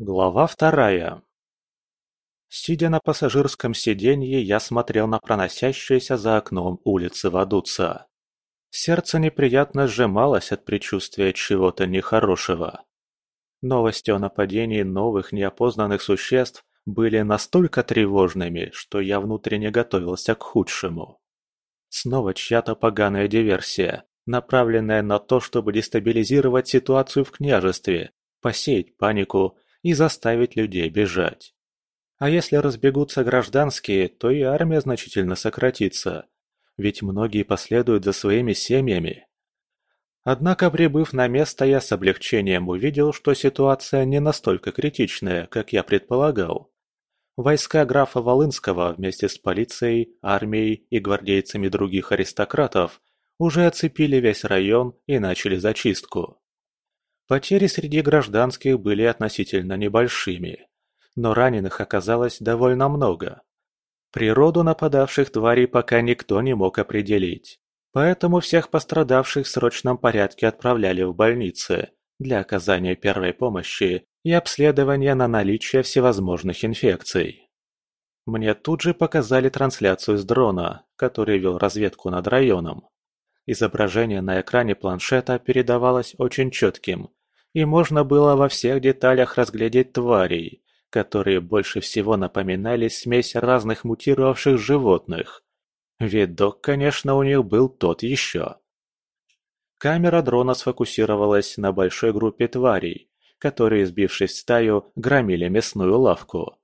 Глава вторая Сидя на пассажирском сиденье, я смотрел на проносящиеся за окном улицы Вадуца. Сердце неприятно сжималось от предчувствия чего-то нехорошего. Новости о нападении новых неопознанных существ были настолько тревожными, что я внутренне готовился к худшему. Снова чья-то поганая диверсия, направленная на то, чтобы дестабилизировать ситуацию в княжестве, посеять панику и заставить людей бежать. А если разбегутся гражданские, то и армия значительно сократится, ведь многие последуют за своими семьями. Однако, прибыв на место, я с облегчением увидел, что ситуация не настолько критичная, как я предполагал. Войска графа Волынского вместе с полицией, армией и гвардейцами других аристократов уже оцепили весь район и начали зачистку. Потери среди гражданских были относительно небольшими, но раненых оказалось довольно много. Природу нападавших тварей пока никто не мог определить, поэтому всех пострадавших в срочном порядке отправляли в больницы для оказания первой помощи и обследования на наличие всевозможных инфекций. Мне тут же показали трансляцию с дрона, который вел разведку над районом. Изображение на экране планшета передавалось очень четким, и можно было во всех деталях разглядеть тварей, которые больше всего напоминали смесь разных мутировавших животных. Видок, конечно, у них был тот еще. Камера дрона сфокусировалась на большой группе тварей, которые, сбившись в стаю, громили мясную лавку.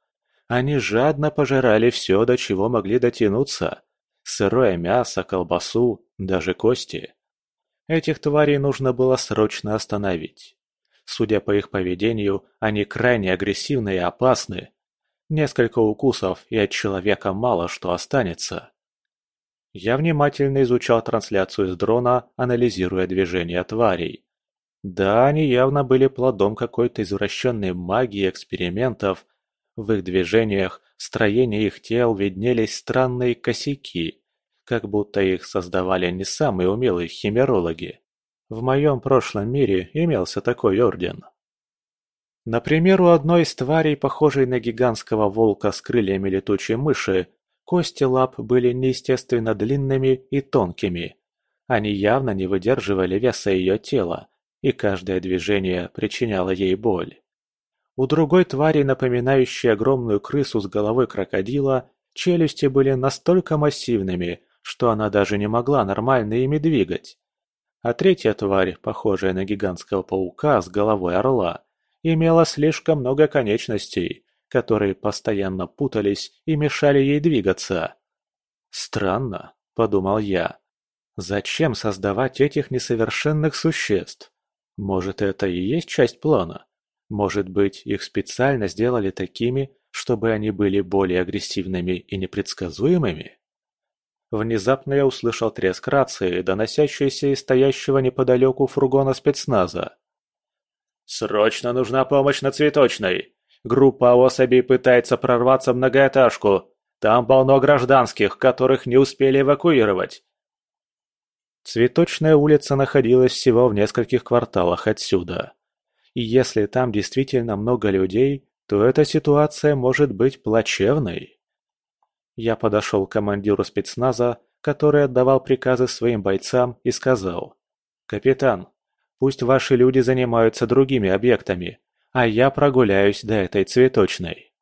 Они жадно пожирали все, до чего могли дотянуться. Сырое мясо, колбасу, даже кости. Этих тварей нужно было срочно остановить. Судя по их поведению, они крайне агрессивны и опасны. Несколько укусов, и от человека мало что останется. Я внимательно изучал трансляцию с дрона, анализируя движения тварей. Да, они явно были плодом какой-то извращенной магии экспериментов. В их движениях, строении их тел виднелись странные косяки, как будто их создавали не самые умелые химерологи. В моем прошлом мире имелся такой орден. Например, у одной из тварей, похожей на гигантского волка с крыльями летучей мыши, кости лап были неестественно длинными и тонкими. Они явно не выдерживали веса ее тела, и каждое движение причиняло ей боль. У другой твари, напоминающей огромную крысу с головой крокодила, челюсти были настолько массивными, что она даже не могла нормально ими двигать. А третья тварь, похожая на гигантского паука с головой орла, имела слишком много конечностей, которые постоянно путались и мешали ей двигаться. «Странно», — подумал я. «Зачем создавать этих несовершенных существ? Может, это и есть часть плана? Может быть, их специально сделали такими, чтобы они были более агрессивными и непредсказуемыми? Внезапно я услышал треск рации, доносящийся из стоящего неподалеку фургона спецназа. «Срочно нужна помощь на Цветочной! Группа особей пытается прорваться в многоэтажку. Там полно гражданских, которых не успели эвакуировать. Цветочная улица находилась всего в нескольких кварталах отсюда. И если там действительно много людей, то эта ситуация может быть плачевной. Я подошел к командиру спецназа, который отдавал приказы своим бойцам, и сказал, «Капитан, пусть ваши люди занимаются другими объектами, а я прогуляюсь до этой цветочной».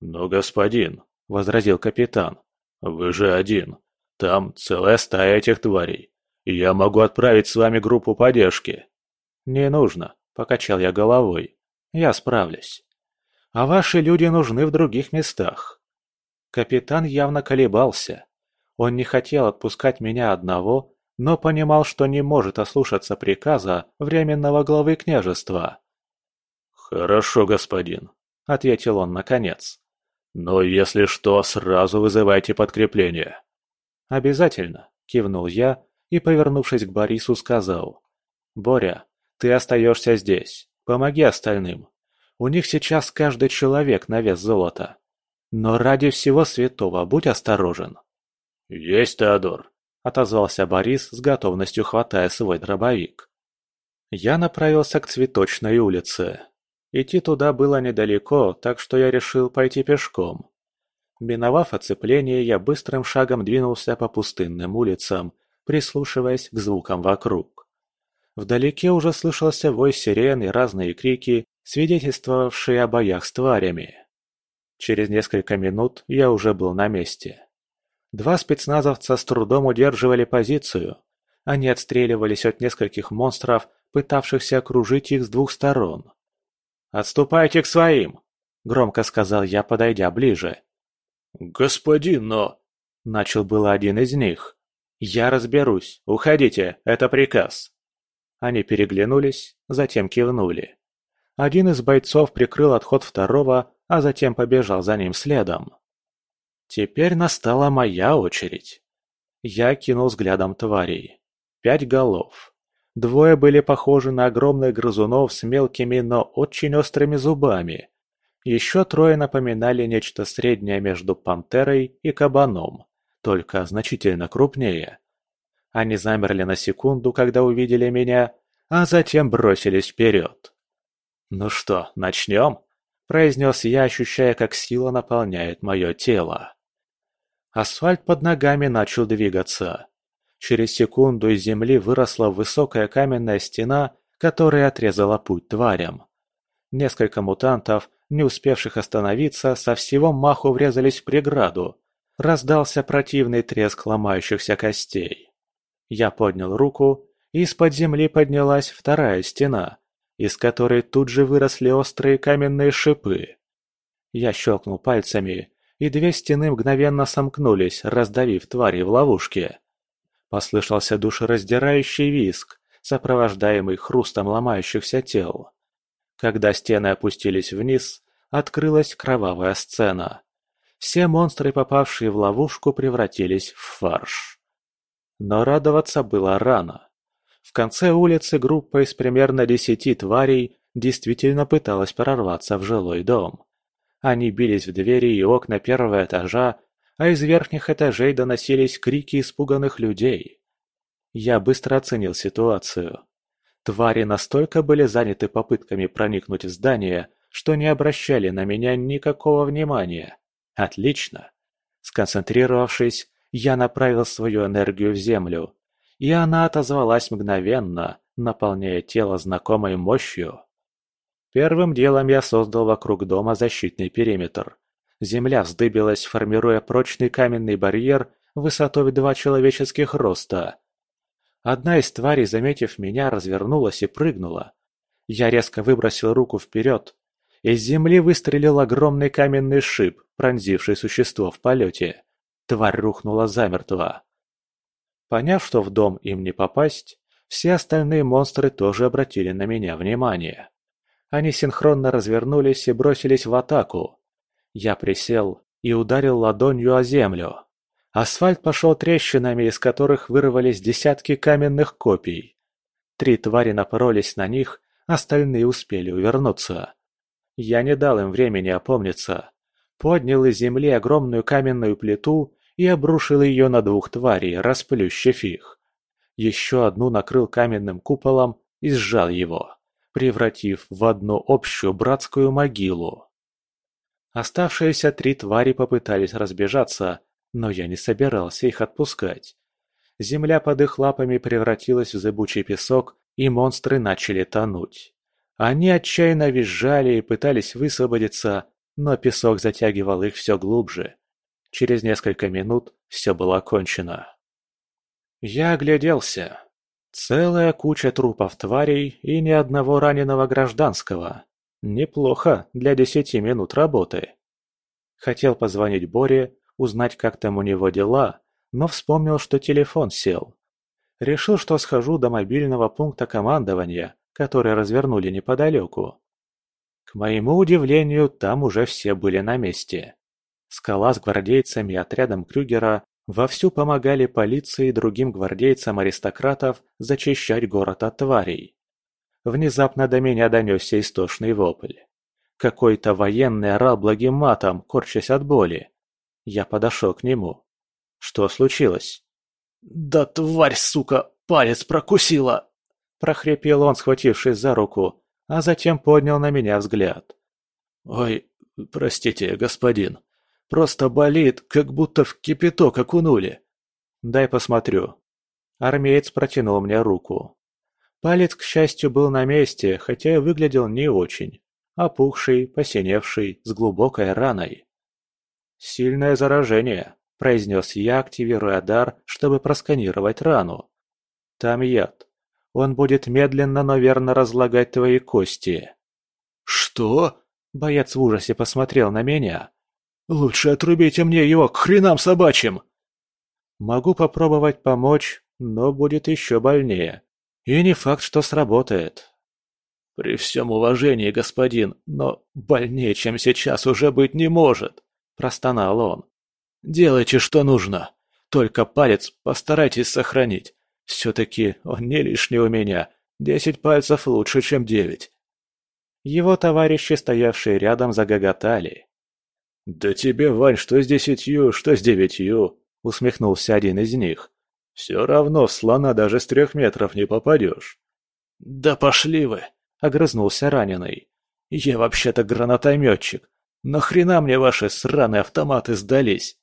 «Но, господин», — возразил капитан, — «вы же один. Там целая стая этих тварей. «Я могу отправить с вами группу поддержки». «Не нужно», – покачал я головой. «Я справлюсь. А ваши люди нужны в других местах». Капитан явно колебался. Он не хотел отпускать меня одного, но понимал, что не может ослушаться приказа временного главы княжества. «Хорошо, господин», — ответил он наконец. «Но если что, сразу вызывайте подкрепление». «Обязательно», — кивнул я и, повернувшись к Борису, сказал. «Боря, ты остаешься здесь. Помоги остальным. У них сейчас каждый человек на вес золота. Но ради всего святого будь осторожен». «Есть, Теодор», — отозвался Борис с готовностью хватая свой дробовик. Я направился к Цветочной улице. Идти туда было недалеко, так что я решил пойти пешком. Миновав оцепление, я быстрым шагом двинулся по пустынным улицам, прислушиваясь к звукам вокруг. Вдалеке уже слышался вой сирен и разные крики, свидетельствовавшие о боях с тварями. Через несколько минут я уже был на месте. Два спецназовца с трудом удерживали позицию. Они отстреливались от нескольких монстров, пытавшихся окружить их с двух сторон. «Отступайте к своим!» – громко сказал я, подойдя ближе. «Господин, но...» – начал было один из них. «Я разберусь. Уходите, это приказ». Они переглянулись, затем кивнули. Один из бойцов прикрыл отход второго, а затем побежал за ним следом. Теперь настала моя очередь. Я кинул взглядом тварей. Пять голов. Двое были похожи на огромных грызунов с мелкими, но очень острыми зубами. Еще трое напоминали нечто среднее между пантерой и кабаном, только значительно крупнее. Они замерли на секунду, когда увидели меня, а затем бросились вперед. «Ну что, начнем?» – произнес я, ощущая, как сила наполняет мое тело. Асфальт под ногами начал двигаться. Через секунду из земли выросла высокая каменная стена, которая отрезала путь тварям. Несколько мутантов, не успевших остановиться, со всего маху врезались в преграду. Раздался противный треск ломающихся костей. Я поднял руку, и из-под земли поднялась вторая стена, из которой тут же выросли острые каменные шипы. Я щелкнул пальцами, и две стены мгновенно сомкнулись, раздавив твари в ловушке. Послышался душераздирающий визг, сопровождаемый хрустом ломающихся тел. Когда стены опустились вниз, открылась кровавая сцена. Все монстры, попавшие в ловушку, превратились в фарш. Но радоваться было рано. В конце улицы группа из примерно десяти тварей действительно пыталась прорваться в жилой дом. Они бились в двери и окна первого этажа, а из верхних этажей доносились крики испуганных людей. Я быстро оценил ситуацию. Твари настолько были заняты попытками проникнуть в здание, что не обращали на меня никакого внимания. Отлично. Сконцентрировавшись, я направил свою энергию в землю, и она отозвалась мгновенно, наполняя тело знакомой мощью. Первым делом я создал вокруг дома защитный периметр. Земля вздыбилась, формируя прочный каменный барьер высотой в два человеческих роста. Одна из тварей, заметив меня, развернулась и прыгнула. Я резко выбросил руку вперед. Из земли выстрелил огромный каменный шип, пронзивший существо в полете. Тварь рухнула замертво. Поняв, что в дом им не попасть, все остальные монстры тоже обратили на меня внимание. Они синхронно развернулись и бросились в атаку. Я присел и ударил ладонью о землю. Асфальт пошел трещинами, из которых вырвались десятки каменных копий. Три твари напоролись на них, остальные успели увернуться. Я не дал им времени опомниться. Поднял из земли огромную каменную плиту и обрушил ее на двух тварей, расплющив их. Еще одну накрыл каменным куполом и сжал его превратив в одну общую братскую могилу. Оставшиеся три твари попытались разбежаться, но я не собирался их отпускать. Земля под их лапами превратилась в зыбучий песок, и монстры начали тонуть. Они отчаянно визжали и пытались высвободиться, но песок затягивал их все глубже. Через несколько минут все было кончено. Я огляделся. Целая куча трупов тварей и ни одного раненого гражданского. Неплохо для десяти минут работы. Хотел позвонить Боре, узнать, как там у него дела, но вспомнил, что телефон сел. Решил, что схожу до мобильного пункта командования, который развернули неподалеку. К моему удивлению, там уже все были на месте. Скала с гвардейцами и отрядом Крюгера Вовсю помогали полиции и другим гвардейцам аристократов зачищать город от тварей. Внезапно до меня донесся истошный вопль. Какой-то военный орал благим матом, корчась от боли. Я подошел к нему. Что случилось? «Да тварь, сука, палец прокусила!» Прохрипел он, схватившись за руку, а затем поднял на меня взгляд. «Ой, простите, господин, просто болит, как будто в кипяток окунули». «Дай посмотрю». Армеец протянул мне руку. Палец, к счастью, был на месте, хотя и выглядел не очень. Опухший, посиневший, с глубокой раной. «Сильное заражение», – произнес я, активируя дар, чтобы просканировать рану. «Там яд. Он будет медленно, но верно разлагать твои кости». «Что?» – боец в ужасе посмотрел на меня. «Лучше отрубите мне его к хренам собачьим!» «Могу попробовать помочь, но будет еще больнее. И не факт, что сработает». «При всем уважении, господин, но больнее, чем сейчас, уже быть не может!» простонал он. «Делайте, что нужно. Только палец постарайтесь сохранить. Все-таки он не лишний у меня. Десять пальцев лучше, чем девять». Его товарищи, стоявшие рядом, загоготали. «Да тебе, Вань, что с десятью, что с девятью?» — усмехнулся один из них. «Все равно в слона даже с трех метров не попадешь». «Да пошли вы!» — огрызнулся раненый. «Я вообще-то гранатометчик. Нахрена мне ваши сраные автоматы сдались?»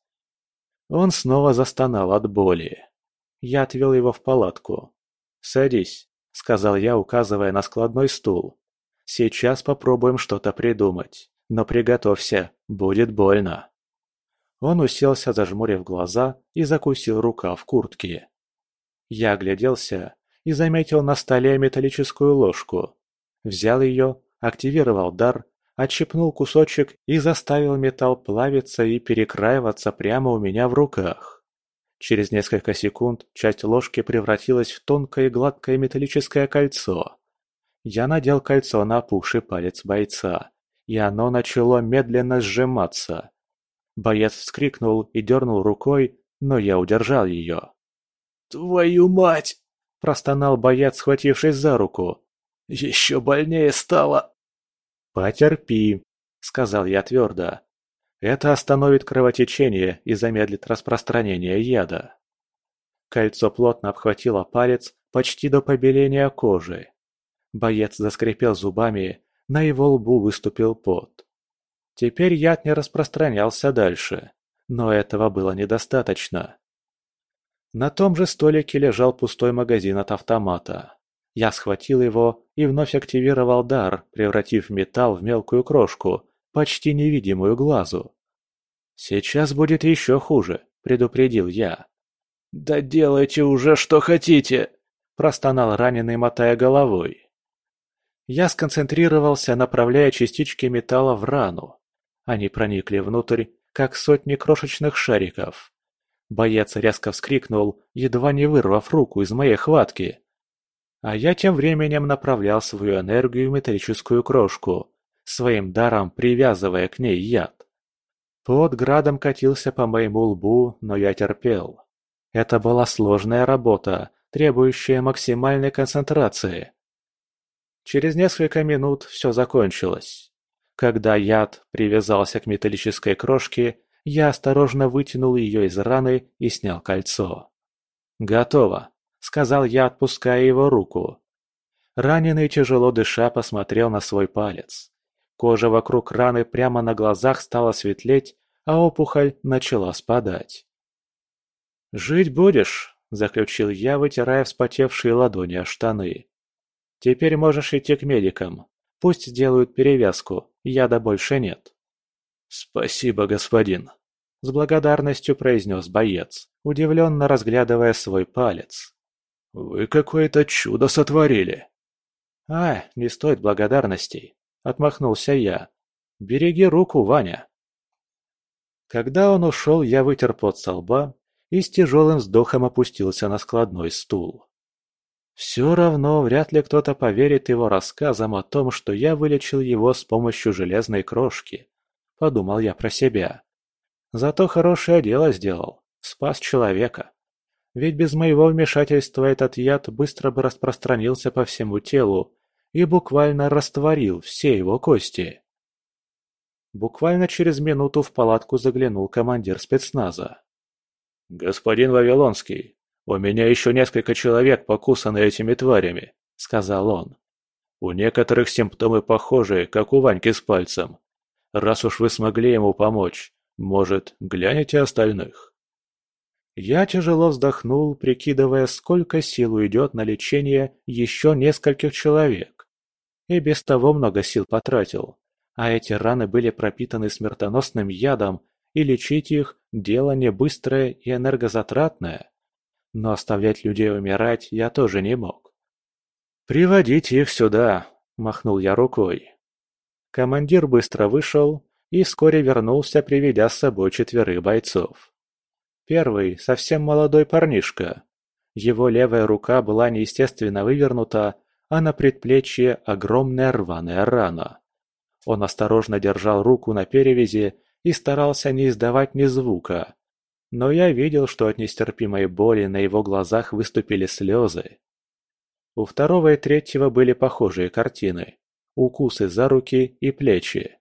Он снова застонал от боли. Я отвел его в палатку. «Садись», — сказал я, указывая на складной стул. «Сейчас попробуем что-то придумать. Но приготовься, будет больно». Он уселся, зажмурив глаза, и закусил рука в куртке. Я огляделся и заметил на столе металлическую ложку. Взял ее, активировал дар отщипнул кусочек и заставил металл плавиться и перекраиваться прямо у меня в руках. Через несколько секунд часть ложки превратилась в тонкое гладкое металлическое кольцо. Я надел кольцо на опухший палец бойца, и оно начало медленно сжиматься. Боец вскрикнул и дернул рукой, но я удержал ее. «Твою мать!» – простонал боец, схватившись за руку. «Еще больнее стало!» «Потерпи», — сказал я твердо. «Это остановит кровотечение и замедлит распространение яда». Кольцо плотно обхватило палец почти до побеления кожи. Боец заскрипел зубами, на его лбу выступил пот. Теперь яд не распространялся дальше, но этого было недостаточно. На том же столике лежал пустой магазин от автомата. Я схватил его и вновь активировал дар, превратив металл в мелкую крошку, почти невидимую глазу. «Сейчас будет еще хуже», — предупредил я. «Да делайте уже, что хотите!» – простонал раненый, мотая головой. Я сконцентрировался, направляя частички металла в рану. Они проникли внутрь, как сотни крошечных шариков. Боец резко вскрикнул, едва не вырвав руку из моей хватки. А я тем временем направлял свою энергию в металлическую крошку, своим даром привязывая к ней яд. Под градом катился по моему лбу, но я терпел. Это была сложная работа, требующая максимальной концентрации. Через несколько минут все закончилось. Когда яд привязался к металлической крошке, я осторожно вытянул ее из раны и снял кольцо. Готово сказал я, отпуская его руку. Раненый, тяжело дыша, посмотрел на свой палец. Кожа вокруг раны прямо на глазах стала светлеть, а опухоль начала спадать. «Жить будешь?» – заключил я, вытирая вспотевшие ладони о штаны. «Теперь можешь идти к медикам. Пусть сделают перевязку, яда больше нет». «Спасибо, господин», – с благодарностью произнес боец, удивленно разглядывая свой палец. «Вы какое-то чудо сотворили!» «А, не стоит благодарностей», — отмахнулся я. «Береги руку, Ваня». Когда он ушел, я вытер пот со лба и с тяжелым вздохом опустился на складной стул. Все равно вряд ли кто-то поверит его рассказам о том, что я вылечил его с помощью железной крошки, подумал я про себя. Зато хорошее дело сделал, спас человека. Ведь без моего вмешательства этот яд быстро бы распространился по всему телу и буквально растворил все его кости. Буквально через минуту в палатку заглянул командир спецназа. «Господин Вавилонский, у меня еще несколько человек покусаны этими тварями», — сказал он. У некоторых симптомы похожие, как у Ваньки с пальцем. Раз уж вы смогли ему помочь, может, глянете остальных?» Я тяжело вздохнул, прикидывая, сколько сил уйдет на лечение еще нескольких человек. И без того много сил потратил. А эти раны были пропитаны смертоносным ядом, и лечить их – дело не быстрое и энергозатратное. Но оставлять людей умирать я тоже не мог. «Приводите их сюда», – махнул я рукой. Командир быстро вышел и вскоре вернулся, приведя с собой четверых бойцов. Первый – совсем молодой парнишка. Его левая рука была неестественно вывернута, а на предплечье огромная рваная рана. Он осторожно держал руку на перевязи и старался не издавать ни звука. Но я видел, что от нестерпимой боли на его глазах выступили слезы. У второго и третьего были похожие картины. Укусы за руки и плечи.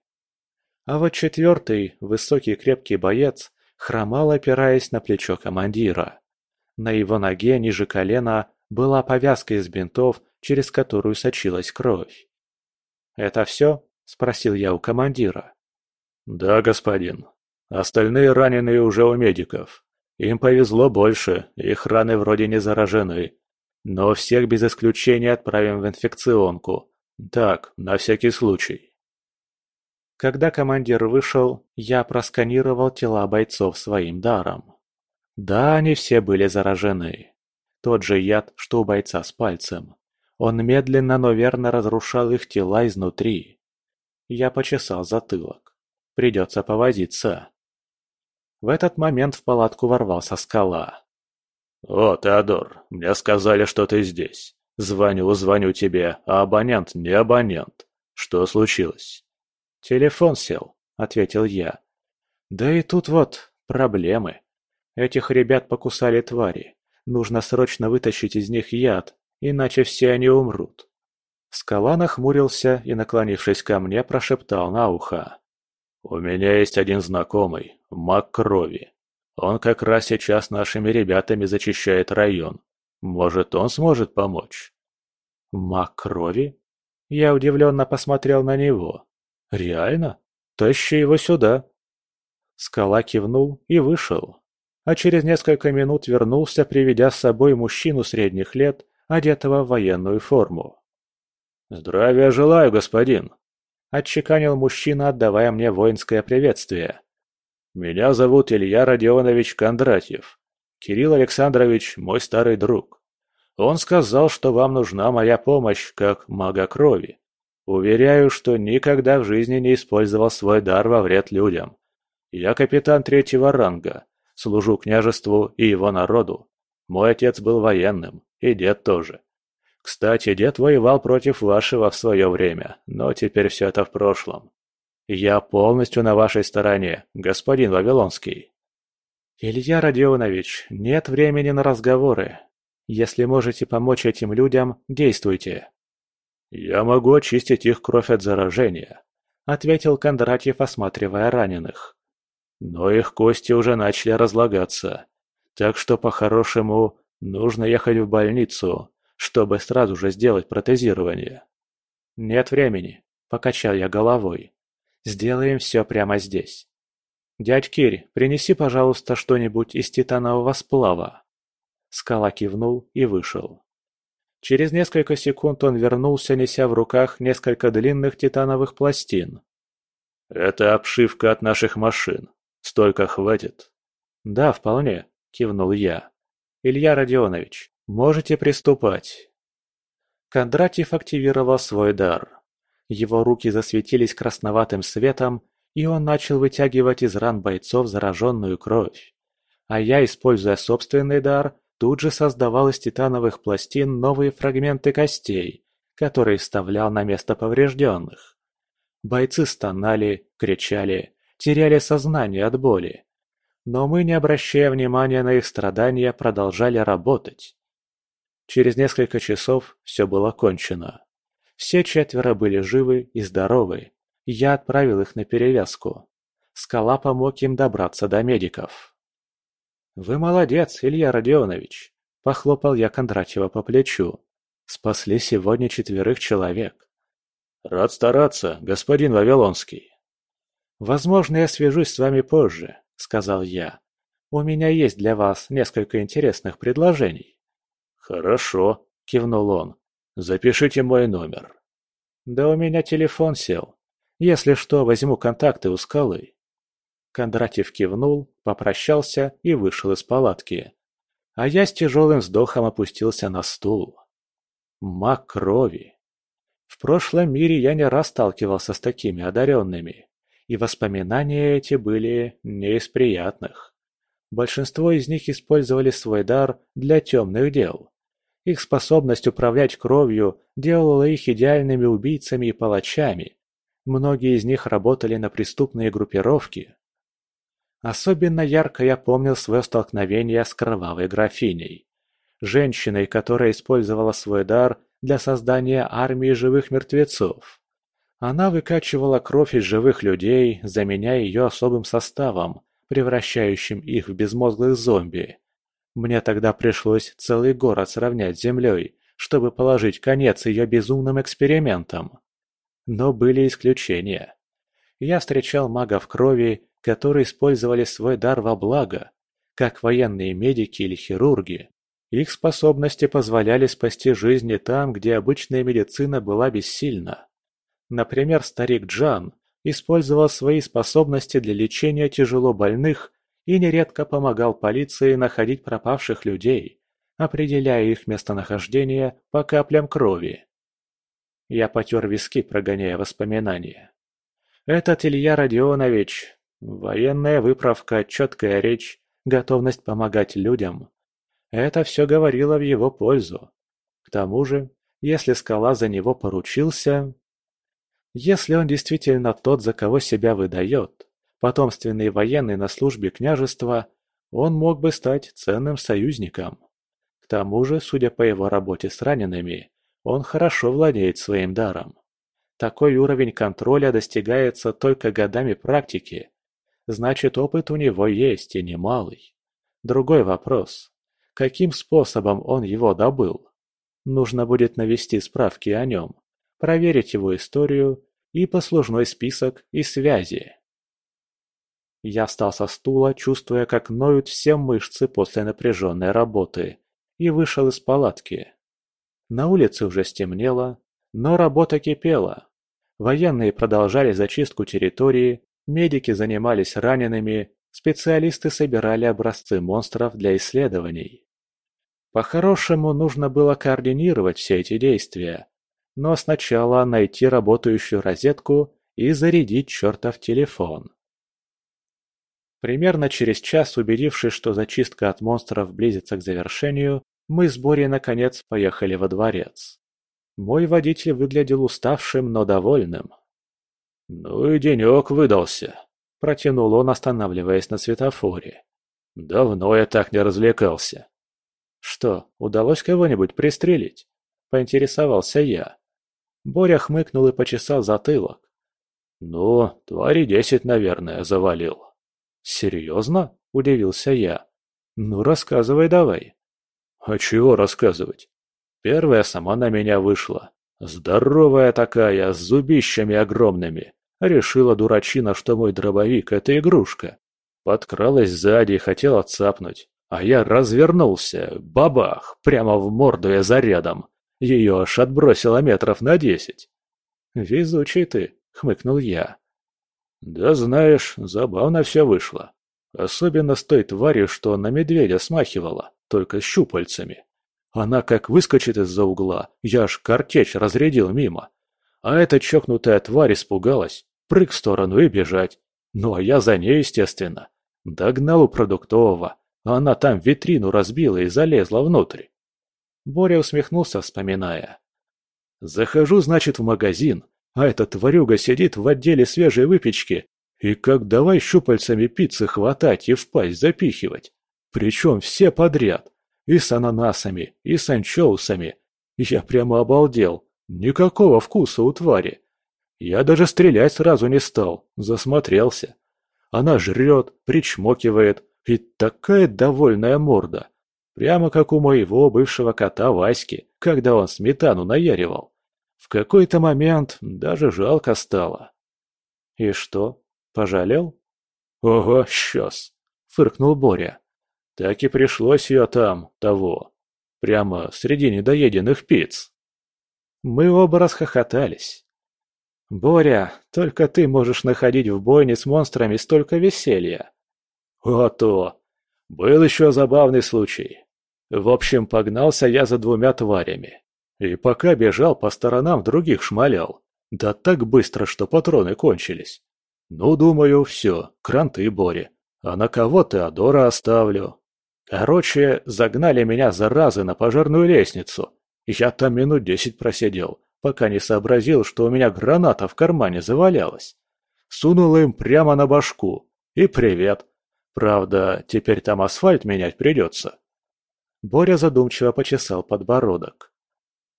А вот четвертый, высокий крепкий боец, хромал, опираясь на плечо командира. На его ноге ниже колена была повязка из бинтов, через которую сочилась кровь. «Это все?» – спросил я у командира. «Да, господин. Остальные раненые уже у медиков. Им повезло больше, их раны вроде не заражены. Но всех без исключения отправим в инфекционку. Так, на всякий случай». Когда командир вышел, я просканировал тела бойцов своим даром. Да, они все были заражены. Тот же яд, что у бойца с пальцем. Он медленно, но верно разрушал их тела изнутри. Я почесал затылок. Придется повозиться. В этот момент в палатку ворвался скала. «О, Теодор, мне сказали, что ты здесь. Звоню, звоню тебе, а абонент не абонент. Что случилось?» «Телефон сел», — ответил я. «Да и тут вот проблемы. Этих ребят покусали твари. Нужно срочно вытащить из них яд, иначе все они умрут». Скала нахмурился и, наклонившись ко мне, прошептал на ухо. «У меня есть один знакомый, маг крови. Он как раз сейчас нашими ребятами зачищает район. Может, он сможет помочь?» «Маг крови?» Я удивленно посмотрел на него. «Реально? Тащи его сюда!» Скала кивнул и вышел. А через несколько минут вернулся, приведя с собой мужчину средних лет, одетого в военную форму. «Здравия желаю, господин!» – отчеканил мужчина, отдавая мне воинское приветствие. «Меня зовут Илья Родионович Кондратьев. Кирилл Александрович – мой старый друг. Он сказал, что вам нужна моя помощь, как мага крови. Уверяю, что никогда в жизни не использовал свой дар во вред людям. Я капитан третьего ранга, служу княжеству и его народу. Мой отец был военным, и дед тоже. Кстати, дед воевал против вашего в свое время, но теперь все это в прошлом. Я полностью на вашей стороне, господин Вавилонский. Илья Родионович, нет времени на разговоры. Если можете помочь этим людям, действуйте. Я могу очистить их кровь от заражения, ответил Кондратьев, осматривая раненых. Но их кости уже начали разлагаться, так что по-хорошему нужно ехать в больницу, чтобы сразу же сделать протезирование. «Нет времени», – покачал я головой. «Сделаем все прямо здесь. Дядь Кирь, принеси, пожалуйста, что-нибудь из титанового сплава». Скала кивнул и вышел. Через несколько секунд он вернулся, неся в руках несколько длинных титановых пластин. «Это обшивка от наших машин. Столько хватит?» «Да, вполне», – кивнул я. «Илья Родионович, Можете приступать. Кондратьев активировал свой дар. Его руки засветились красноватым светом, и он начал вытягивать из ран бойцов зараженную кровь. А я, используя собственный дар, тут же создавал из титановых пластин новые фрагменты костей, которые вставлял на место поврежденных. Бойцы стонали, кричали, теряли сознание от боли. Но мы, не обращая внимания на их страдания, продолжали работать. Через несколько часов все было кончено. Все четверо были живы и здоровы. Я отправил их на перевязку. Скала помог им добраться до медиков. «Вы молодец, Илья Родионович!» – похлопал я Кондратьева по плечу. «Спасли сегодня четверых человек. Рад стараться, господин Вавилонский. «Возможно, я свяжусь с вами позже», — сказал я. «У меня есть для вас несколько интересных предложений». «Хорошо», — кивнул он. «Запишите мой номер». «Да у меня телефон сел. Если что, возьму контакты у скалы». Кондратьев кивнул, попрощался и вышел из палатки. А я с тяжелым вздохом опустился на стул. Маг крови. В прошлом мире я не раз сталкивался с такими одаренными, и воспоминания эти были не из приятных. Большинство из них использовали свой дар для темных дел. Их способность управлять кровью делала их идеальными убийцами и палачами. Многие из них работали на преступные группировки. Особенно ярко я помнил свое столкновение с кровавой графиней. Женщиной, которая использовала свой дар для создания армии живых мертвецов. Она выкачивала кровь из живых людей, заменяя ее особым составом, превращающим их в безмозглых зомби. Мне тогда пришлось целый город сравнять с землей, чтобы положить конец ее безумным экспериментам. Но были исключения. Я встречал магов крови, которые использовали свой дар во благо, как военные медики или хирурги. Их способности позволяли спасти жизни там, где обычная медицина была бессильна. Например, старик Джан использовал свои способности для лечения тяжело больных и нередко помогал полиции находить пропавших людей, определяя их местонахождение по каплям крови. Я потер виски, прогоняя воспоминания. Этот Илья Родионович, военная выправка, четкая речь, готовность помогать людям. Это все говорило в его пользу. К тому же, если скала за него поручился... Если он действительно тот, за кого себя выдает, потомственный военный на службе княжества, он мог бы стать ценным союзником. К тому же, судя по его работе с ранеными, он хорошо владеет своим даром. Такой уровень контроля достигается только годами практики. Значит, опыт у него есть и немалый. Другой вопрос. Каким способом он его добыл? Нужно будет навести справки о нем, проверить его историю и послужной список и связи. Я встал со стула, чувствуя, как ноют все мышцы после напряженной работы, и вышел из палатки. На улице уже стемнело, но работа кипела. Военные продолжали зачистку территории, медики занимались ранеными, специалисты собирали образцы монстров для исследований. По-хорошему, нужно было координировать все эти действия, но сначала найти работающую розетку и зарядить чертов телефон. Примерно через час, убедившись, что зачистка от монстров близится к завершению, мы с Борей наконец поехали во дворец. Мой водитель выглядел уставшим, но довольным. «Ну и денек выдался», — протянул он, останавливаясь на светофоре. «Давно я так не развлекался». «Что, удалось кого-нибудь пристрелить?» — поинтересовался я. Боря хмыкнул и почесал затылок. «Ну, твари десять, наверное, завалил». «Серьезно?» – удивился я. «Ну, рассказывай давай». «А чего рассказывать? Первая сама на меня вышла. Здоровая такая, с зубищами огромными. Решила дурачина, что мой дробовик – это игрушка. Подкралась сзади и хотела цапнуть. А я развернулся, бабах, прямо в морду я зарядом. Ее аж отбросило метров на десять. «Везучий ты», — хмыкнул я. Да знаешь, забавно все вышло. Особенно с той тварью, что на медведя смахивала, только щупальцами. Она как выскочит из-за угла, я аж картечь разрядил мимо. А эта чокнутая тварь испугалась, прыг в сторону и бежать. Ну а я за ней, естественно. Догнал у продуктового, а она там витрину разбила и залезла внутрь. Боря усмехнулся, вспоминая. Захожу, значит, в магазин, а эта тварюга сидит в отделе свежей выпечки и как давай щупальцами пиццы хватать и в пасть запихивать. Причем все подряд. И с ананасами, и с анчоусами. Я прямо обалдел. Никакого вкуса у твари. Я даже стрелять сразу не стал, засмотрелся. Она жрет, причмокивает, и такая довольная морда. Прямо как у моего бывшего кота Васьки, когда он сметану наяривал. В какой-то момент даже жалко стало. И что, пожалел? Ого, сейчас, фыркнул Боря. Так и пришлось ее там, того. Прямо среди недоеденных пиц. Мы оба расхохотались. «Боря, только ты можешь находить в бойне с монстрами столько веселья!» «А то! Был еще забавный случай. В общем, погнался я за двумя тварями. И пока бежал, по сторонам других шмалял. Да так быстро, что патроны кончились. Ну, думаю, все, кранты Бори. А на кого Теодора оставлю? Короче, загнали меня заразы на пожарную лестницу. Я там минут десять просидел, пока не сообразил, что у меня граната в кармане завалялась. Сунул им прямо на башку. И привет. Правда, теперь там асфальт менять придется. Боря задумчиво почесал подбородок.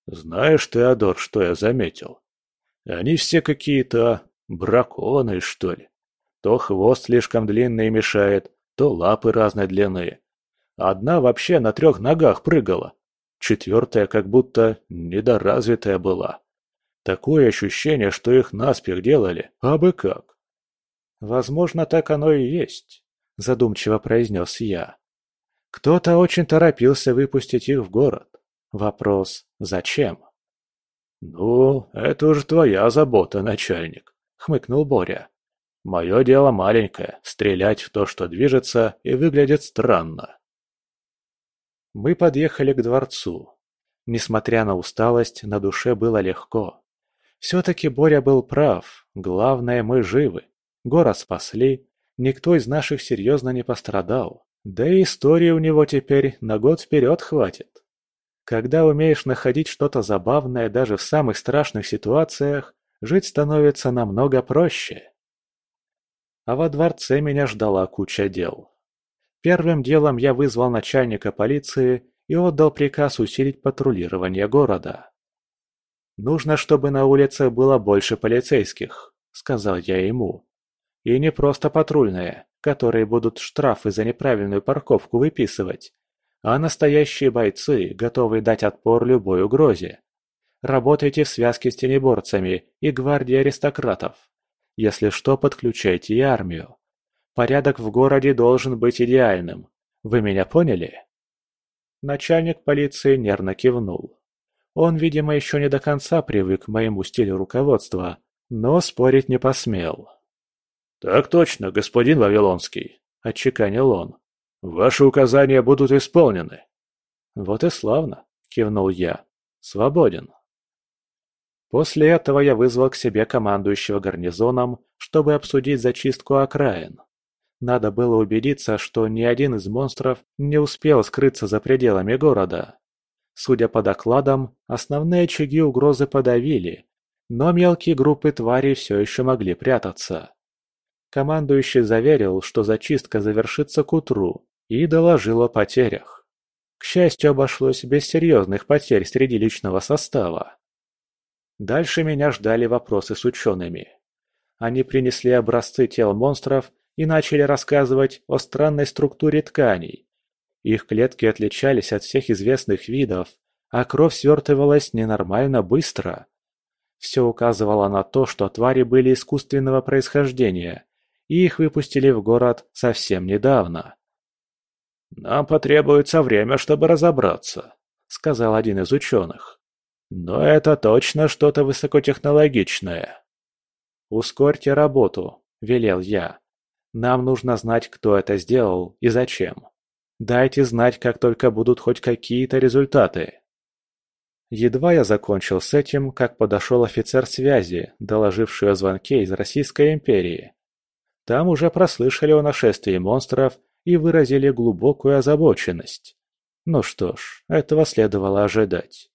Знаешь, Теодор, что я заметил? Они все какие-то браконы, что ли. То хвост слишком длинный мешает, то лапы разной длины. Одна вообще на трех ногах прыгала, Четвертая как будто недоразвитая была. Такое ощущение, что их наспех делали, а бы как. «Возможно, так оно и есть», – задумчиво произнес я. «Кто-то очень торопился выпустить их в город. Вопрос – зачем?» «Ну, это уже твоя забота, начальник», – хмыкнул Боря. «Мое дело маленькое – стрелять в то, что движется и выглядит странно. Мы подъехали к дворцу. Несмотря на усталость, на душе было легко. Все-таки Боря был прав, главное, мы живы. Город спасли, никто из наших серьезно не пострадал. Да и истории у него теперь на год вперед хватит. Когда умеешь находить что-то забавное даже в самых страшных ситуациях, жить становится намного проще. А во дворце меня ждала куча дел. Первым делом я вызвал начальника полиции и отдал приказ усилить патрулирование города. «Нужно, чтобы на улице было больше полицейских», — сказал я ему. «И не просто патрульные, которые будут штрафы за неправильную парковку выписывать, а настоящие бойцы, готовые дать отпор любой угрозе. Работайте в связке с тенеборцами и гвардией аристократов. Если что, подключайте и армию. Порядок в городе должен быть идеальным. Вы меня поняли?» Начальник полиции нервно кивнул. Он, видимо, еще не до конца привык к моему стилю руководства, но спорить не посмел. «Так точно, господин Вавилонский», — отчеканил он. «Ваши указания будут исполнены». «Вот и славно», — кивнул я. «Свободен». После этого я вызвал к себе командующего гарнизоном, чтобы обсудить зачистку окраин. Надо было убедиться, что ни один из монстров не успел скрыться за пределами города. Судя по докладам, основные очаги угрозы подавили, но мелкие группы тварей все еще могли прятаться. Командующий заверил, что зачистка завершится к утру, и доложил о потерях. К счастью, обошлось без серьезных потерь среди личного состава. Дальше меня ждали вопросы с учеными. Они принесли образцы тел монстров и начали рассказывать о странной структуре тканей. Их клетки отличались от всех известных видов, а кровь свертывалась ненормально быстро. Все указывало на то, что твари были искусственного происхождения, и их выпустили в город совсем недавно. «Нам потребуется время, чтобы разобраться», — сказал один из ученых. «Но это точно что-то высокотехнологичное». «Ускорьте работу», — велел я. Нам нужно знать, кто это сделал и зачем. Дайте знать, как только будут хоть какие-то результаты. Едва я закончил с этим, как подошел офицер связи, доложивший о звонке из Российской империи. Там уже прослышали о нашествии монстров и выразили глубокую озабоченность. Ну что ж, этого следовало ожидать.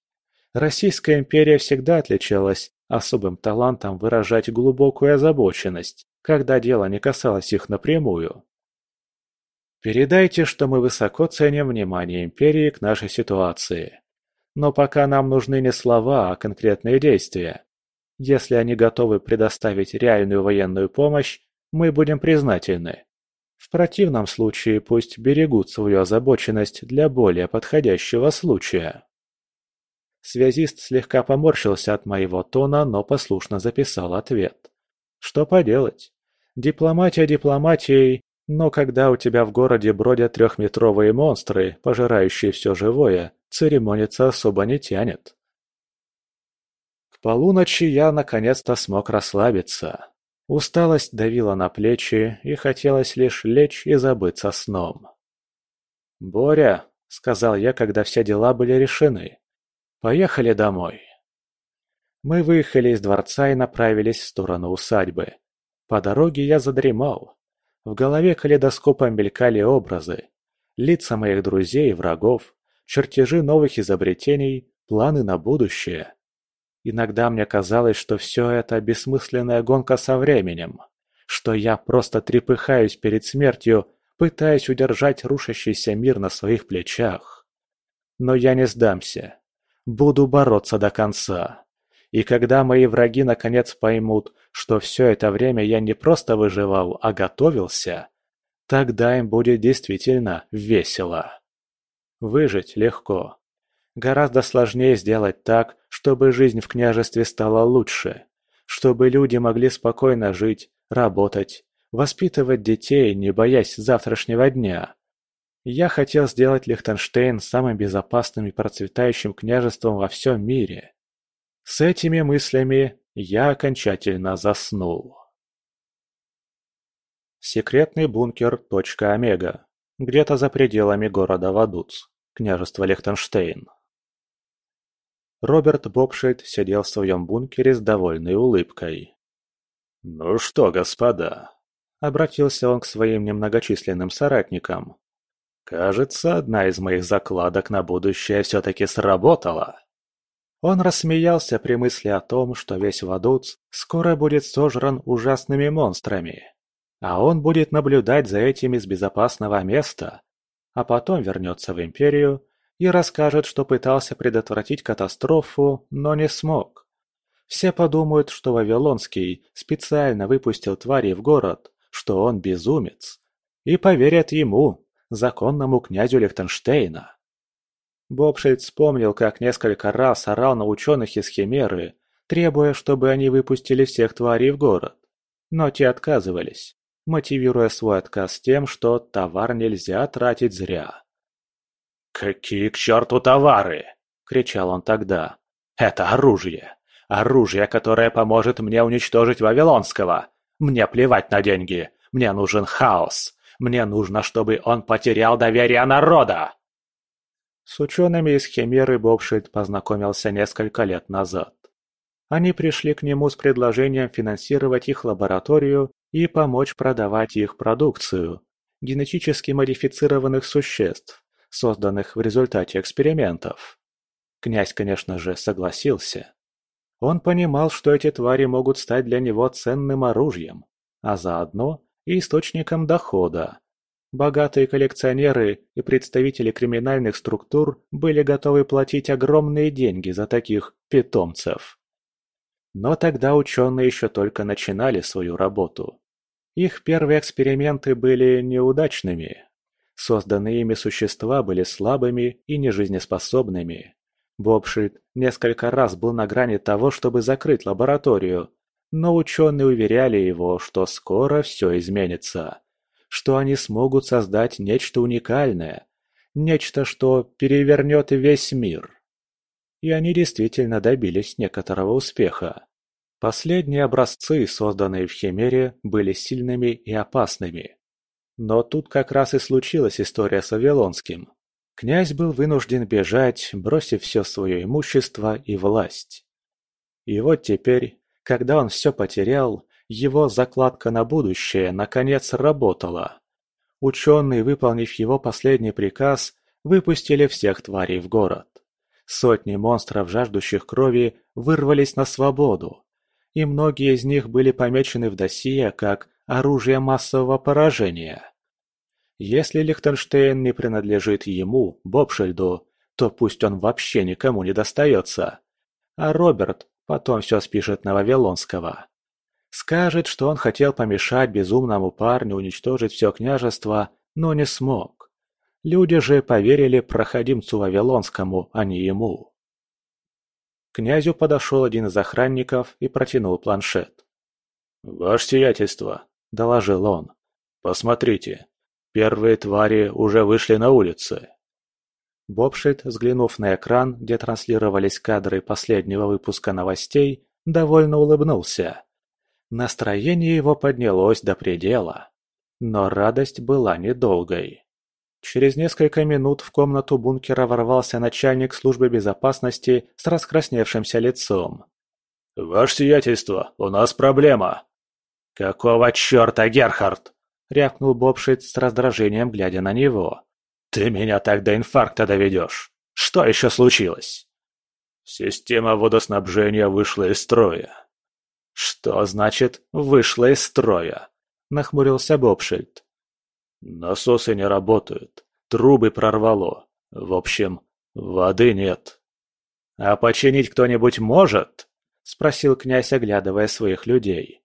Российская империя всегда отличалась особым талантом выражать глубокую озабоченность, когда дело не касалось их напрямую. Передайте, что мы высоко ценим внимание Империи к нашей ситуации. Но пока нам нужны не слова, а конкретные действия. Если они готовы предоставить реальную военную помощь, мы будем признательны. В противном случае пусть берегут свою озабоченность для более подходящего случая. Связист слегка поморщился от моего тона, но послушно записал ответ. Что поделать? Дипломатия дипломатией, но когда у тебя в городе бродят трехметровые монстры, пожирающие все живое, церемониться особо не тянет. К полуночи я наконец-то смог расслабиться. Усталость давила на плечи, и хотелось лишь лечь и забыться сном. «Боря», — сказал я, когда все дела были решены, Поехали домой. Мы выехали из дворца и направились в сторону усадьбы. По дороге я задремал. В голове калейдоскопом мелькали образы. Лица моих друзей и врагов, чертежи новых изобретений, планы на будущее. Иногда мне казалось, что все это бессмысленная гонка со временем, что я просто трепыхаюсь перед смертью, пытаясь удержать рушащийся мир на своих плечах. Но я не сдамся. Буду бороться до конца. И когда мои враги наконец поймут, что все это время я не просто выживал, а готовился, тогда им будет действительно весело. Выжить легко. Гораздо сложнее сделать так, чтобы жизнь в княжестве стала лучше, чтобы люди могли спокойно жить, работать, воспитывать детей, не боясь завтрашнего дня. Я хотел сделать Лихтенштейн самым безопасным и процветающим княжеством во всем мире. С этими мыслями я окончательно заснул. Секретный бункер «Точка Омега», где-то за пределами города Вадуц, княжество Лихтенштейн. Роберт Бобшейд сидел в своем бункере с довольной улыбкой. «Ну что, господа?» — обратился он к своим немногочисленным соратникам. Кажется, одна из моих закладок на будущее все-таки сработала. Он рассмеялся при мысли о том, что весь Вадуц скоро будет сожран ужасными монстрами. А он будет наблюдать за этим из безопасного места. А потом вернется в Империю и расскажет, что пытался предотвратить катастрофу, но не смог. Все подумают, что Вавилонский специально выпустил твари в город, что он безумец. И поверят ему, законному князю Лихтенштейна. Бобшельд вспомнил, как несколько раз орал на ученых из Химеры, требуя, чтобы они выпустили всех тварей в город. Но те отказывались, мотивируя свой отказ тем, что товар нельзя тратить зря. «Какие к черту товары?» – кричал он тогда. «Это оружие! Оружие, которое поможет мне уничтожить Вавилонского! Мне плевать на деньги! Мне нужен хаос! Мне нужно, чтобы он потерял доверие народа!» С учеными из Химеры Бобшильд познакомился несколько лет назад. Они пришли к нему с предложением финансировать их лабораторию и помочь продавать их продукцию – генетически модифицированных существ, созданных в результате экспериментов. Князь, конечно же, согласился. Он понимал, что эти твари могут стать для него ценным оружием, а заодно и источником дохода. Богатые коллекционеры и представители криминальных структур были готовы платить огромные деньги за таких питомцев. Но тогда ученые еще только начинали свою работу. Их первые эксперименты были неудачными. Созданные ими существа были слабыми и нежизнеспособными. Бобшильд несколько раз был на грани того, чтобы закрыть лабораторию, но ученые уверяли его, что скоро все изменится, что они смогут создать нечто уникальное, нечто, что перевернет весь мир. И они действительно добились некоторого успеха. Последние образцы, созданные в Химере, были сильными и опасными. Но тут как раз и случилась история с Вавилонским. Князь был вынужден бежать, бросив все свое имущество и власть. И вот теперь когда он все потерял, его закладка на будущее наконец работала. Ученые, выполнив его последний приказ, выпустили всех тварей в город. Сотни монстров, жаждущих крови, вырвались на свободу. И многие из них были помечены в досье как оружие массового поражения. Если Лихтенштейн не принадлежит ему, Бобшельду, то пусть он вообще никому не достается. А Роберт Потом все спишет на Вавилонского. Скажет, что он хотел помешать безумному парню уничтожить все княжество, но не смог. Люди же поверили проходимцу Вавилонскому, а не ему. князю подошел один из охранников и протянул планшет. «Ваше сиятельство», — доложил он, — «посмотрите, первые твари уже вышли на улицы». Бобшит, взглянув на экран, где транслировались кадры последнего выпуска новостей, довольно улыбнулся. Настроение его поднялось до предела. Но радость была недолгой. Через несколько минут в комнату бункера ворвался начальник службы безопасности с раскрасневшимся лицом. «Ваше сиятельство, у нас проблема!» «Какого черта, Герхард?» — рявкнул Бобшит с раздражением, глядя на него. «Ты меня так до инфаркта доведешь! Что еще случилось?» «Система водоснабжения вышла из строя», «Что значит «вышла из строя»?» – нахмурился Бобшильд. «Насосы не работают, трубы прорвало. В общем, воды нет». «А починить кто-нибудь может?» – спросил князь, оглядывая своих людей.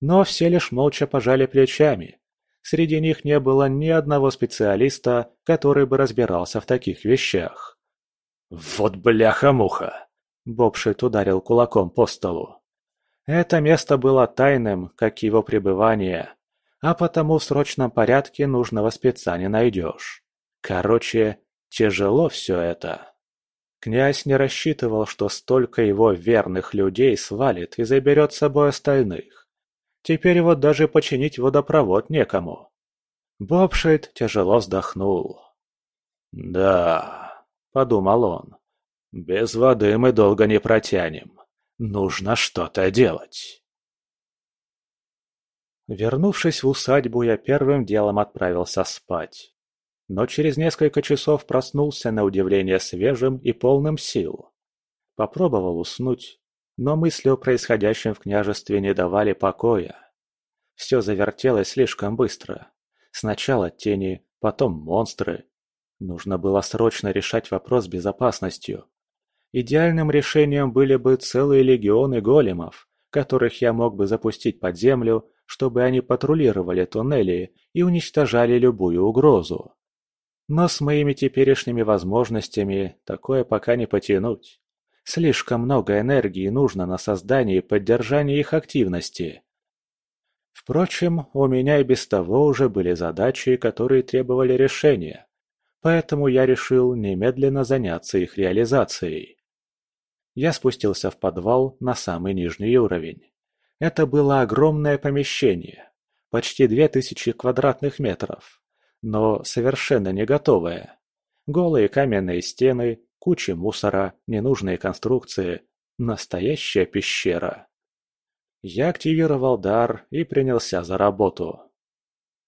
Но все лишь молча пожали плечами. Среди них не было ни одного специалиста, который бы разбирался в таких вещах. «Вот бляха-муха!» – Бобшит ударил кулаком по столу. Это место было тайным, как его пребывание, а потому в срочном порядке нужного спеца не найдешь. Короче, тяжело все это. Князь не рассчитывал, что столько его верных людей свалит и заберет с собой остальных. Теперь вот даже починить водопровод некому. Бобшейд тяжело вздохнул. «Да», — подумал он, — «без воды мы долго не протянем. Нужно что-то делать. Вернувшись в усадьбу, я первым делом отправился спать. Но через несколько часов проснулся на удивление свежим и полным сил. Попробовал уснуть, но мысли о происходящем в княжестве не давали покоя. Все завертелось слишком быстро. Сначала тени, потом монстры. Нужно было срочно решать вопрос с безопасностью. Идеальным решением были бы целые легионы големов, которых я мог бы запустить под землю, чтобы они патрулировали туннели и уничтожали любую угрозу. Но с моими теперешними возможностями такое пока не потянуть. Слишком много энергии нужно на создание и поддержание их активности. Впрочем, у меня и без того уже были задачи, которые требовали решения, поэтому я решил немедленно заняться их реализацией. Я спустился в подвал на самый нижний уровень. Это было огромное помещение, почти две тысячи квадратных метров, но совершенно не готовое. Голые каменные стены, куча мусора, ненужные конструкции, настоящая пещера. Я активировал дар и принялся за работу.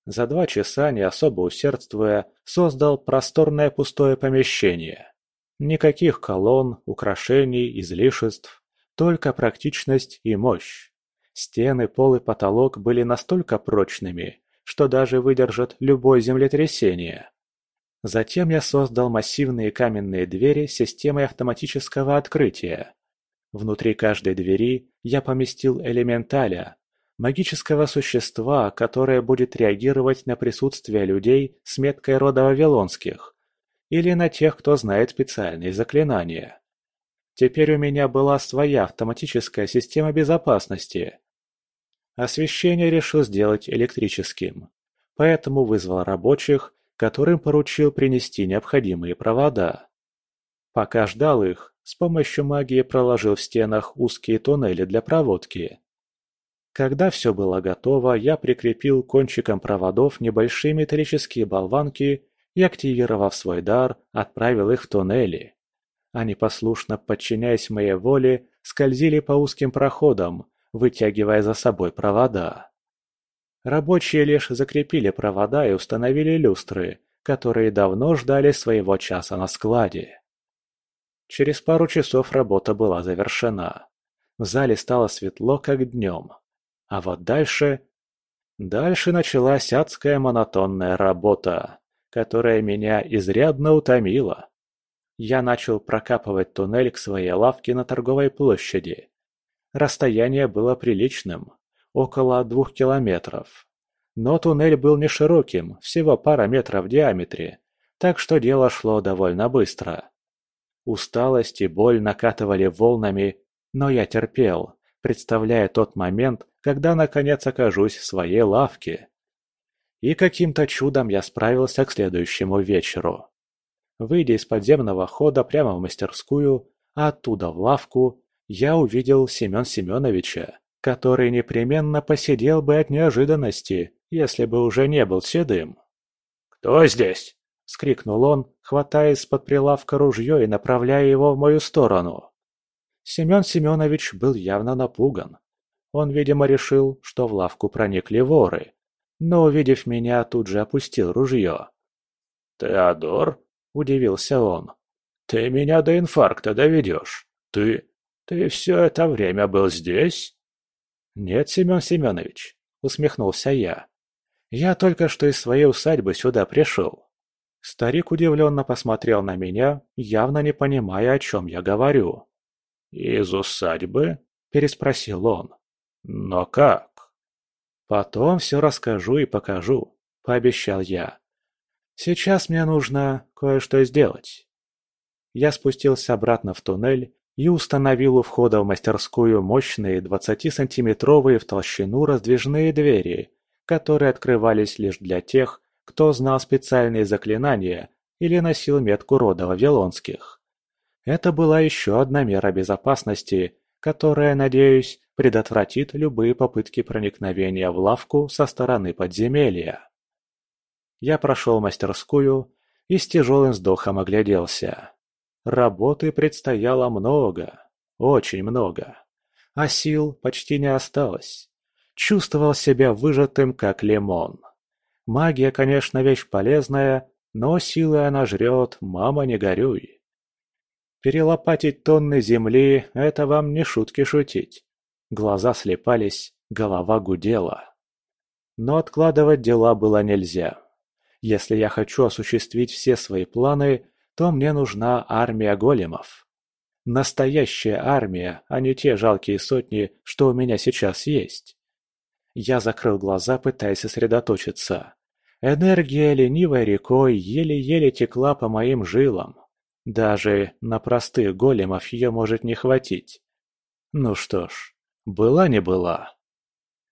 За два часа, не особо усердствуя, создал просторное пустое помещение. Никаких колонн, украшений, излишеств, только практичность и мощь. Стены, пол и потолок были настолько прочными, что даже выдержат любое землетрясение. Затем я создал массивные каменные двери с системой автоматического открытия. Внутри каждой двери я поместил элементаля, магического существа, которое будет реагировать на присутствие людей с меткой рода Вавилонских или на тех, кто знает специальные заклинания. Теперь у меня была своя автоматическая система безопасности. Освещение решил сделать электрическим, поэтому вызвал рабочих, которым поручил принести необходимые провода. Пока ждал их, с помощью магии проложил в стенах узкие туннели для проводки. Когда все было готово, я прикрепил кончиком проводов небольшие металлические болванки и, активировав свой дар, отправил их в туннели. Они, послушно подчиняясь моей воле, скользили по узким проходам, вытягивая за собой провода. Рабочие лишь закрепили провода и установили люстры, которые давно ждали своего часа на складе. Через пару часов работа была завершена. В зале стало светло, как днем. А вот дальше... Дальше началась адская монотонная работа которая меня изрядно утомила. Я начал прокапывать туннель к своей лавке на торговой площади. Расстояние было приличным, около двух километров. Но туннель был не широким, всего пара метров в диаметре, так что дело шло довольно быстро. Усталость и боль накатывали волнами, но я терпел, представляя тот момент, когда наконец окажусь в своей лавке. И каким-то чудом я справился к следующему вечеру. Выйдя из подземного хода прямо в мастерскую, а оттуда в лавку, я увидел Семен Семеновича, который непременно посидел бы от неожиданности, если бы уже не был седым. «Кто здесь?» — скрикнул он, хватая из-под прилавка ружье и направляя его в мою сторону. Семен Семенович был явно напуган. Он, видимо, решил, что в лавку проникли воры, но, увидев меня, тут же опустил ружье. «Теодор?» – удивился он. «Ты меня до инфаркта доведешь. Ты... ты все это время был здесь?» «Нет, Семен Семенович», – усмехнулся я. «Я только что из своей усадьбы сюда пришел». Старик удивленно посмотрел на меня, явно не понимая, о чем я говорю. «Из усадьбы?» – переспросил он. «Но как?» «Потом все расскажу и покажу», – пообещал я. «Сейчас мне нужно кое-что сделать». Я спустился обратно в туннель и установил у входа в мастерскую мощные 20-сантиметровые в толщину раздвижные двери, которые открывались лишь для тех, кто знал специальные заклинания или носил метку рода Вавилонских. Это была еще одна мера безопасности, которая, надеюсь, предотвратит любые попытки проникновения в лавку со стороны подземелья. Я прошел мастерскую и с тяжелым вздохом огляделся. Работы предстояло много, очень много, а сил почти не осталось. Чувствовал себя выжатым, как лимон. Магия, конечно, вещь полезная, но силы она жрет, мама не горюй. Перелопатить тонны земли – это вам не шутки шутить. Глаза слепались, голова гудела. Но откладывать дела было нельзя. Если я хочу осуществить все свои планы, то мне нужна армия големов. Настоящая армия, а не те жалкие сотни, что у меня сейчас есть. Я закрыл глаза, пытаясь сосредоточиться. Энергия ленивой рекой еле-еле текла по моим жилам. Даже на простых големов ее может не хватить. Ну что ж, была не была.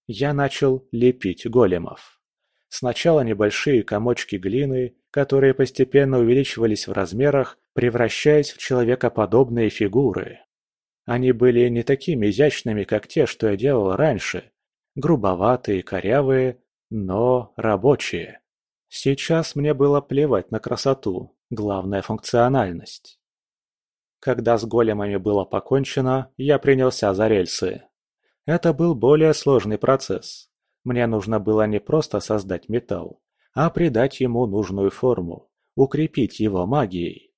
Я начал лепить големов. Сначала небольшие комочки глины, которые постепенно увеличивались в размерах, превращаясь в человекоподобные фигуры. Они были не такими изящными, как те, что я делал раньше. Грубоватые, корявые, но рабочие. Сейчас мне было плевать на красоту, главная функциональность. Когда с големами было покончено, я принялся за рельсы. Это был более сложный процесс. Мне нужно было не просто создать металл, а придать ему нужную форму, укрепить его магией.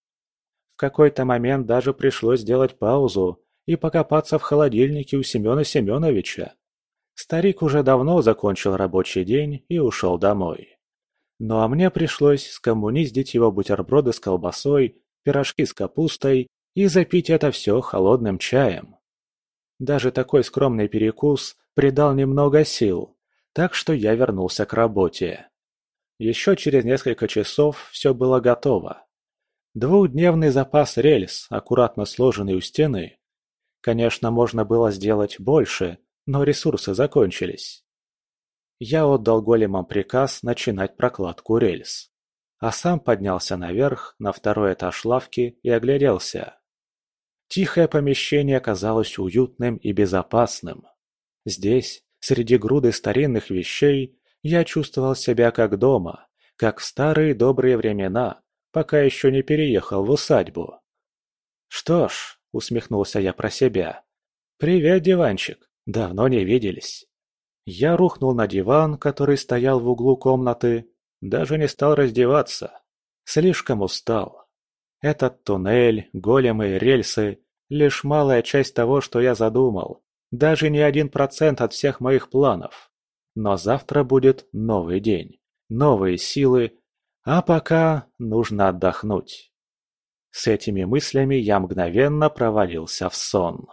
В какой-то момент даже пришлось сделать паузу и покопаться в холодильнике у Семена Семеновича. Старик уже давно закончил рабочий день и ушел домой. Ну а мне пришлось скоммуниздить его бутерброды с колбасой, пирожки с капустой и запить это все холодным чаем. Даже такой скромный перекус придал немного сил, так что я вернулся к работе. Еще через несколько часов все было готово. Двухдневный запас рельс, аккуратно сложенный у стены. Конечно, можно было сделать больше, но ресурсы закончились. Я отдал големам приказ начинать прокладку рельс. А сам поднялся наверх, на второй этаж лавки и огляделся. Тихое помещение казалось уютным и безопасным. Здесь, среди груды старинных вещей, я чувствовал себя как дома, как в старые добрые времена, пока еще не переехал в усадьбу. «Что ж», — усмехнулся я про себя, — «привет, диванчик, давно не виделись». Я рухнул на диван, который стоял в углу комнаты, даже не стал раздеваться. Слишком устал. Этот туннель, големы, рельсы – лишь малая часть того, что я задумал. Даже не один процент от всех моих планов. Но завтра будет новый день, новые силы, а пока нужно отдохнуть. С этими мыслями я мгновенно провалился в сон.